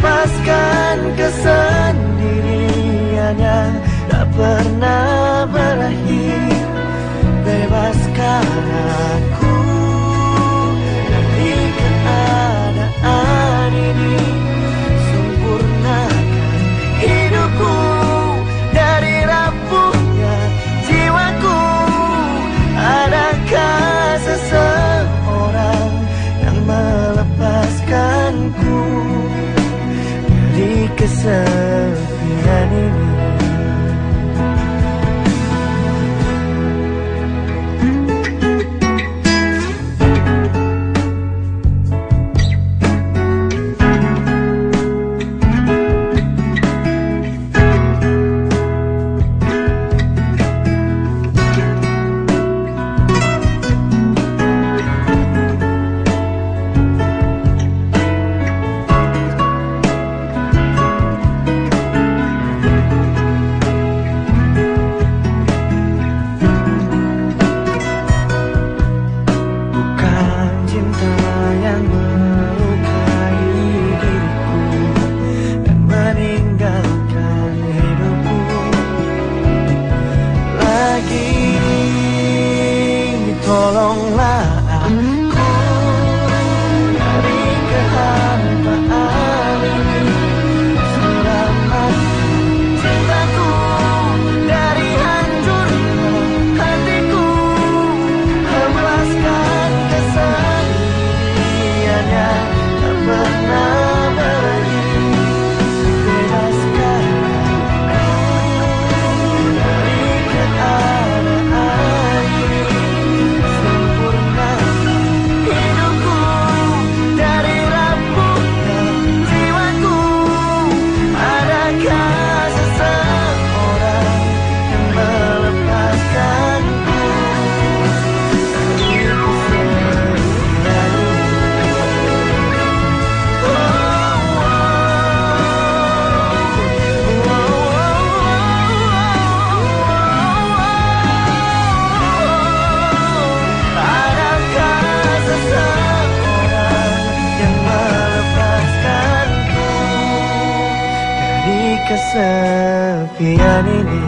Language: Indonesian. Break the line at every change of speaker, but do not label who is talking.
melepaskan kesendiriannya Tak pernah berakhir bebaskan. running